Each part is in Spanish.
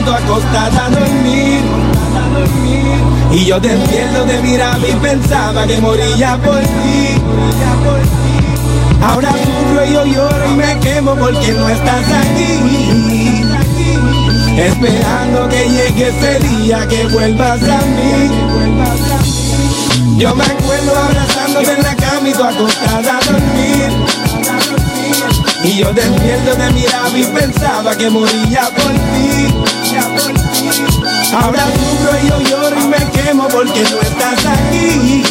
acostada a dormir. Y yo despierto de mirar y pensaba que moría por ti. Ahora sufro y yo lloro y me quemo porque no estás aquí. Esperando que llegue ese día que vuelvas a mí. Yo me acuerdo abrazándote en la cama y tú acostada a dormir. Y yo despierto de mirar y pensaba que moría por ti. Ahora sufro y yo lloro y me quemo porque no estás aquí.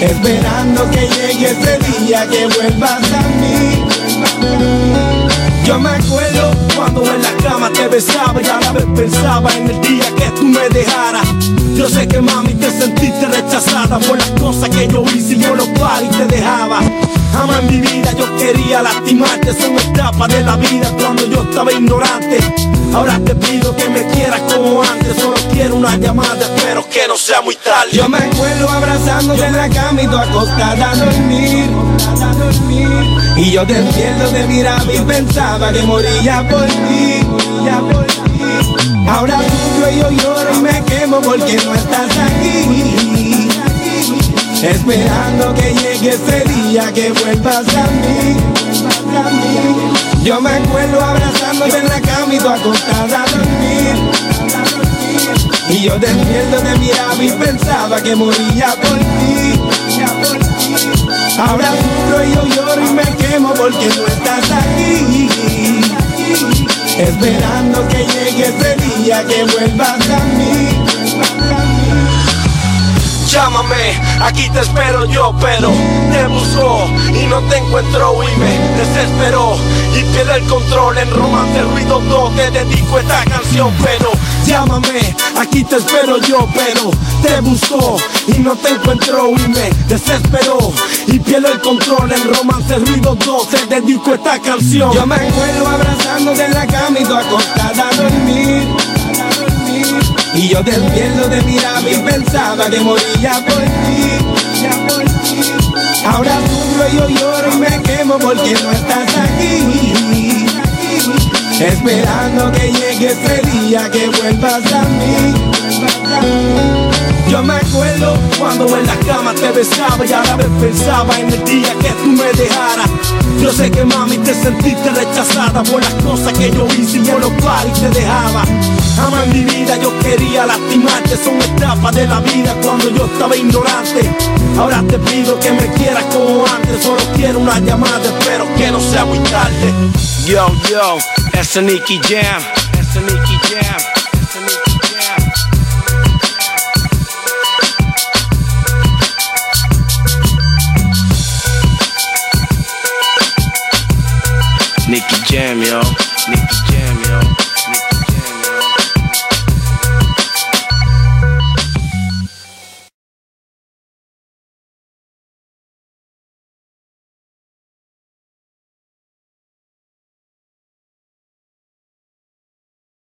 Esperando que llegue ese día que vuelvas a mí. Yo me acuerdo cuando en la cama te besaba y a la vez pensaba en el día que tú me dejaras. Yo sé que mami te sentiste rechazada por las cosas que yo hice y yo los y te dejaba. Jamás en mi vida yo quería lastimarte, son etapas de la vida cuando yo estaba ignorante. Ahora te pido que me quiero una llamada, espero que no sea muy tarde. Yo me acuerdo abrazándote en la cama y tú acostada a dormir. Y yo despierto de miraba y pensaba que moría por ti. Ahora y yo lloro y me quemo porque no estás aquí. Esperando que llegue ese día que vuelvas a mí. Yo me acuerdo abrazándote en la cama y tú acostada a dormir. Yo despierto de miraba y pensaba que moría por ti. Ahora sufro y yo lloro y me quemo porque no estás aquí. Esperando que llegue ese día que vuelvas a mí. Llámame, aquí te espero yo, pero te busco y no te encuentro y me desespero y pierde el control en romance ruido 2 te dedico esta canción, pero llámame, aquí te espero yo, pero te busco y no te encuentro y me desespero y pierdo el control en romance ruido 2 te dedico esta canción. Yo me acuerdo abrazándote en la cama y acostada a dormir. Y yo despierto de mirar y pensaba que moría por ti. Ahora sufro y yo lloro y me quemo porque no estás aquí. Esperando que llegue ese día que vuelvas a mí. Yo me acuerdo cuando en la cama te besaba y a la vez pensaba en el día que tú me dejaras. Yo sé que mami te sentiste rechazada por las cosas que yo hice y yo los y te dejaba. En mi vida yo quería lastimarte, son etapas de la vida cuando yo estaba ignorante. Ahora te pido que me quieras como antes, solo quiero una llamada, espero que no sea muy tarde. Yo, yo, ese Nicky Jam, Jam, ese Nicky Jam. Nicky Jam, yo, Nicky Jam.